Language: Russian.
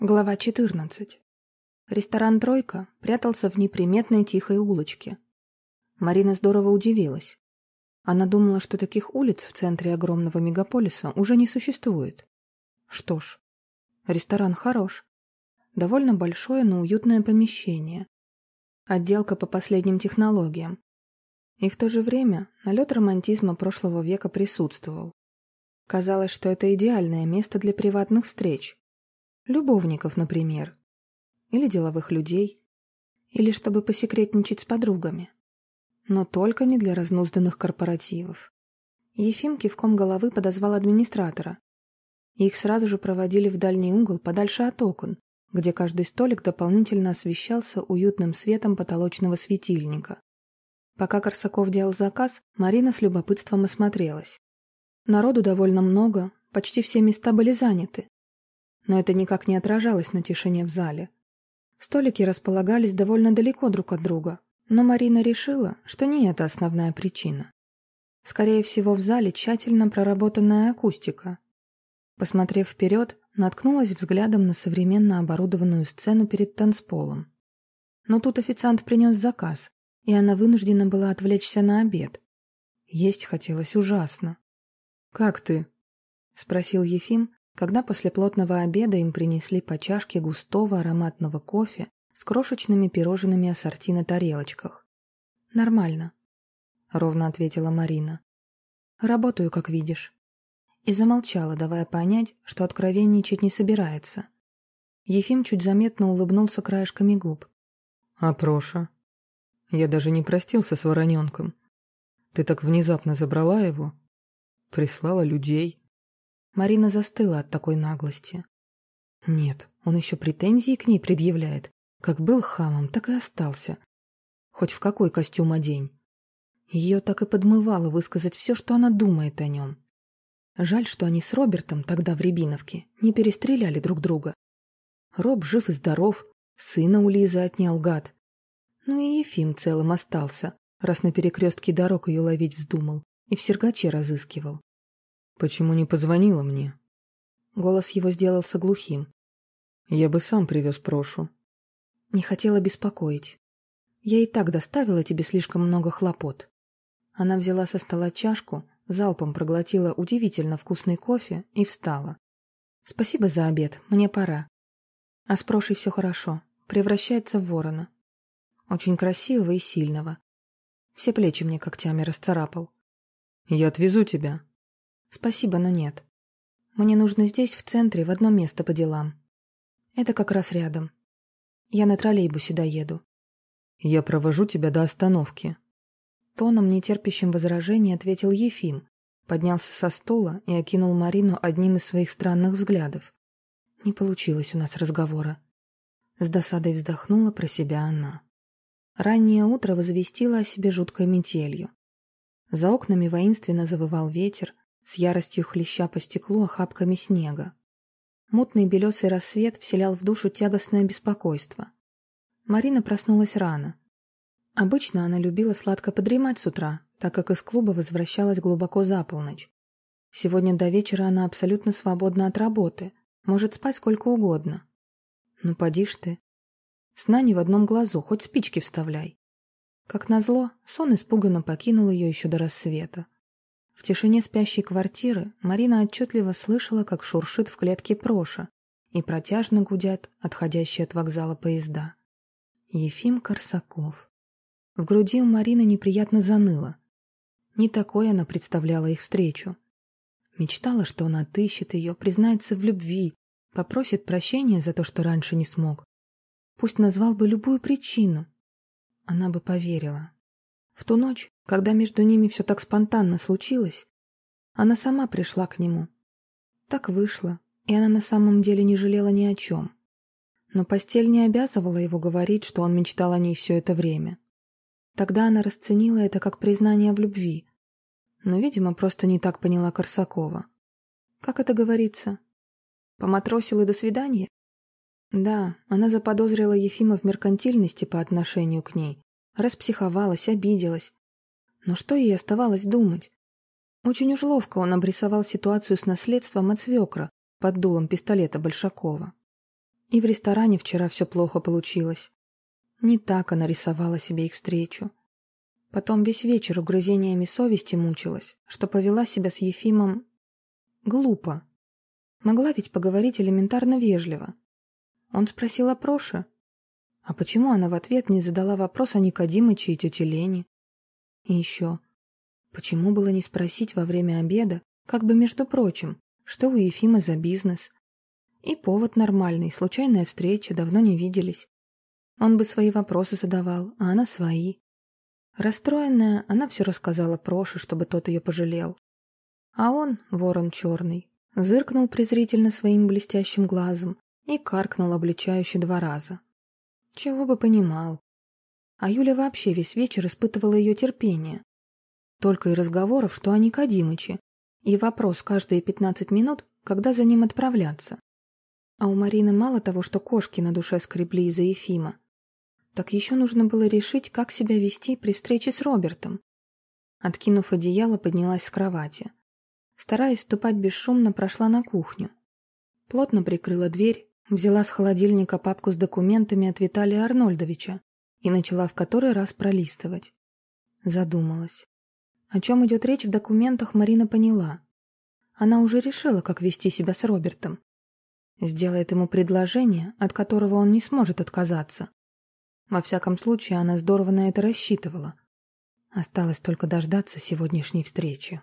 Глава 14. Ресторан «Тройка» прятался в неприметной тихой улочке. Марина здорово удивилась. Она думала, что таких улиц в центре огромного мегаполиса уже не существует. Что ж, ресторан хорош. Довольно большое, но уютное помещение. Отделка по последним технологиям. И в то же время налет романтизма прошлого века присутствовал. Казалось, что это идеальное место для приватных встреч Любовников, например. Или деловых людей. Или чтобы посекретничать с подругами. Но только не для разнузданных корпоративов. Ефим кивком головы подозвал администратора. Их сразу же проводили в дальний угол, подальше от окон, где каждый столик дополнительно освещался уютным светом потолочного светильника. Пока Корсаков делал заказ, Марина с любопытством осмотрелась. Народу довольно много, почти все места были заняты но это никак не отражалось на тишине в зале. Столики располагались довольно далеко друг от друга, но Марина решила, что не это основная причина. Скорее всего, в зале тщательно проработанная акустика. Посмотрев вперед, наткнулась взглядом на современно оборудованную сцену перед танцполом. Но тут официант принес заказ, и она вынуждена была отвлечься на обед. Есть хотелось ужасно. «Как ты?» — спросил Ефим, когда после плотного обеда им принесли по чашке густого ароматного кофе с крошечными пирожными ассорти на тарелочках. «Нормально», — ровно ответила Марина. «Работаю, как видишь». И замолчала, давая понять, что откровенничать не собирается. Ефим чуть заметно улыбнулся краешками губ. «А Проша? Я даже не простился с вороненком. Ты так внезапно забрала его? Прислала людей?» Марина застыла от такой наглости. Нет, он еще претензии к ней предъявляет. Как был хамом, так и остался. Хоть в какой костюм одень. Ее так и подмывало высказать все, что она думает о нем. Жаль, что они с Робертом тогда в Рябиновке не перестреляли друг друга. Роб жив и здоров, сына у Лизы отнял гад. Ну и Ефим целым остался, раз на перекрестке дорог ее ловить вздумал и в Сергаче разыскивал. «Почему не позвонила мне?» Голос его сделался глухим. «Я бы сам привез Прошу». «Не хотела беспокоить. Я и так доставила тебе слишком много хлопот». Она взяла со стола чашку, залпом проглотила удивительно вкусный кофе и встала. «Спасибо за обед, мне пора. А с Прошей все хорошо, превращается в ворона. Очень красивого и сильного. Все плечи мне когтями расцарапал». «Я отвезу тебя», Спасибо, но нет. Мне нужно здесь, в центре, в одно место по делам. Это как раз рядом. Я на троллейбусе доеду. Я провожу тебя до остановки. Тоном, нетерпящим возражений, ответил Ефим, поднялся со стула и окинул Марину одним из своих странных взглядов. Не получилось у нас разговора. С досадой вздохнула про себя она. Раннее утро возвестило о себе жуткой метелью. За окнами воинственно завывал ветер, с яростью хлеща по стеклу охапками снега. Мутный белесый рассвет вселял в душу тягостное беспокойство. Марина проснулась рано. Обычно она любила сладко подремать с утра, так как из клуба возвращалась глубоко за полночь. Сегодня до вечера она абсолютно свободна от работы, может спать сколько угодно. Ну, поди ж ты. Сна не в одном глазу, хоть спички вставляй. Как назло, сон испуганно покинул ее еще до рассвета. В тишине спящей квартиры Марина отчетливо слышала, как шуршит в клетке Проша и протяжно гудят отходящие от вокзала поезда. Ефим Корсаков. В груди у Марины неприятно заныло. Не такой она представляла их встречу. Мечтала, что он отыщет ее, признается в любви, попросит прощения за то, что раньше не смог. Пусть назвал бы любую причину. Она бы поверила. В ту ночь, когда между ними все так спонтанно случилось, она сама пришла к нему. Так вышло, и она на самом деле не жалела ни о чем. Но постель не обязывала его говорить, что он мечтал о ней все это время. Тогда она расценила это как признание в любви. Но, видимо, просто не так поняла Корсакова. Как это говорится? Поматросил и до свидания? Да, она заподозрила Ефима в меркантильности по отношению к ней, Распсиховалась, обиделась. Но что ей оставалось думать? Очень уж ловко он обрисовал ситуацию с наследством от свекра под дулом пистолета Большакова. И в ресторане вчера все плохо получилось. Не так она рисовала себе их встречу. Потом весь вечер угрызениями совести мучилась, что повела себя с Ефимом глупо. Могла ведь поговорить элементарно вежливо. Он спросил о Проше. А почему она в ответ не задала вопрос о Никодимыче и тете Лене? И еще, почему было не спросить во время обеда, как бы между прочим, что у Ефима за бизнес? И повод нормальный, случайная встреча, давно не виделись. Он бы свои вопросы задавал, а она свои. Расстроенная, она все рассказала Проше, чтобы тот ее пожалел. А он, ворон черный, зыркнул презрительно своим блестящим глазом и каркнул обличающе два раза. Чего бы понимал. А Юля вообще весь вечер испытывала ее терпение. Только и разговоров, что о Никодимыче, и вопрос каждые пятнадцать минут, когда за ним отправляться. А у Марины мало того, что кошки на душе скребли из-за Ефима, так еще нужно было решить, как себя вести при встрече с Робертом. Откинув одеяло, поднялась с кровати. Стараясь ступать бесшумно, прошла на кухню. Плотно прикрыла дверь, взяла с холодильника папку с документами от Виталия Арнольдовича и начала в который раз пролистывать. Задумалась. О чем идет речь в документах, Марина поняла. Она уже решила, как вести себя с Робертом. Сделает ему предложение, от которого он не сможет отказаться. Во всяком случае, она здорово на это рассчитывала. Осталось только дождаться сегодняшней встречи.